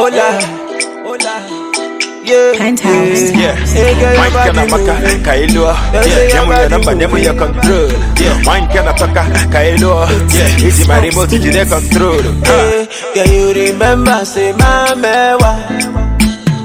Hola, hola. Yeah, Penthauze. yeah. Hey, girl, your Wine kana body maka moving. kailo Don't say yeah your nyamu ya body namba nyamu ya moving. control yeah wine kana toka kailo yeah easy my remote jide control Ah. Hey, can you remember say my mewa?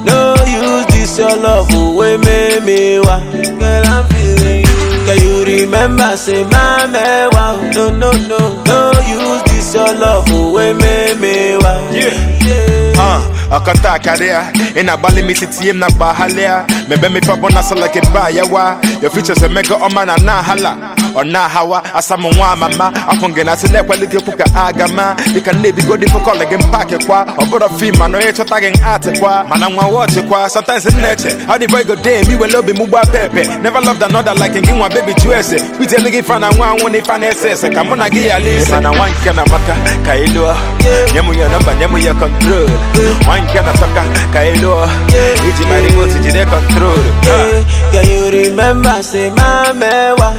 No use this your love away me me wa. Girl I'm feeling you. Can you remember say my mewa? No no no no use this your love away me me wa. Yeah. yeah. Uh, ọkọta karịa ị na-agbalị m isi tinye m na mgbaghalịa mebe mepe ọbụla salake ba ya wa your features emego ọma na na-ahala ọ na-ahawa asa m nwa amama afọ na-asị na-ekwelite okwu ka agama dịka na-ebigo dị fokọl gị mpakị kwa ọ bụrụ fim mana onye chọtaghị m atị kwa. Mana nwa wọchị kwa sometimes m na-eche how the boy go dey me wele obi m gba pepe. Never loved another like gị nwa baby juese. Kwitele gị fa na nwa anwụ na ife na-ese ese ka mụ na gị ya na amaka ka ị lụọ nye ya nọmba nye m ya kọntrol one kana toka kailo iji my remote jide control. Can you remember say my mewa?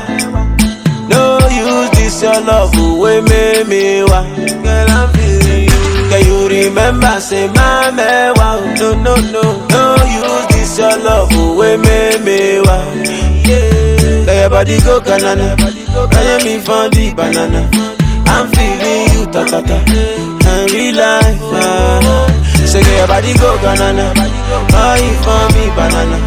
No use this your love away me me wa. Girl I'm feeling you. Can you remember say my mewa? No no no no use this your love away me me wa. Yeah, Let your body go banana. Can you me for the banana? I'm feeling you ta ta ta. And real life. ah. Say get your body go banana. Buy for me banana.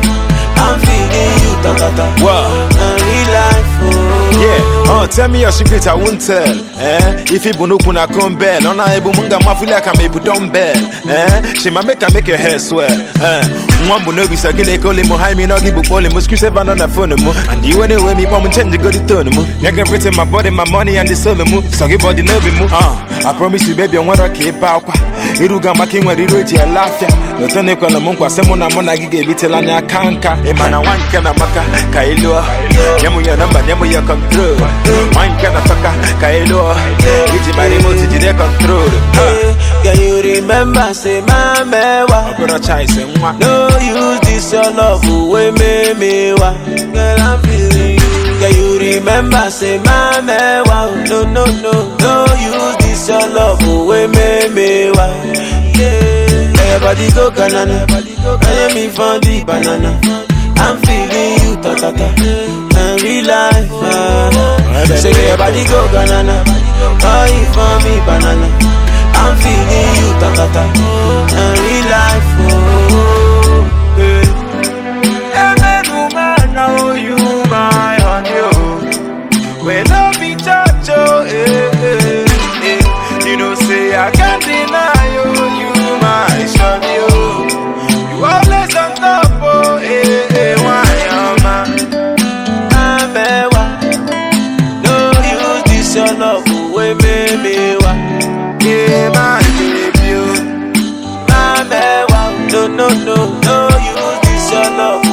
I'm feeling you ta ta ta. Wow. Real life. Oh. Yeah, uh, tell me your secret, I won't tell. Eh? If you bunu kuna kumbel, on a ebu munga mafuli aka me bu dumbbell. Eh? She ma make make your hair swell. Eh? Mwambu no bisa gile kole mo hai mi no gibu pole mo seven on the phone mo. And you anyway me pom change go the tone mo. Can pretend my body, my money and the soul mo. So give body no be mo. Uh, I promise you baby, I want to keep out. Iruga maki nwere iru eji ele afia Oto na ekwela m nkwa sị mụ na mụ na gị ga-ebitela anya aka nka ịma na nwa nke na maka ka ị lụọ nye mụ ya nọmba nye mụ ya kọntrol nwa nke na tọka ka ị lụọ iji ma remote jide kọntrol Can you remember say my mewa? No use this your love away me me wa. Girl I'm feeling you. Can you remember say my mewa? No no no. No use this your love away me me body go banana. You me for the banana? I'm feeling you ta ta ta. And real life. ah. Say your body go banana. Buy No no no no use this your love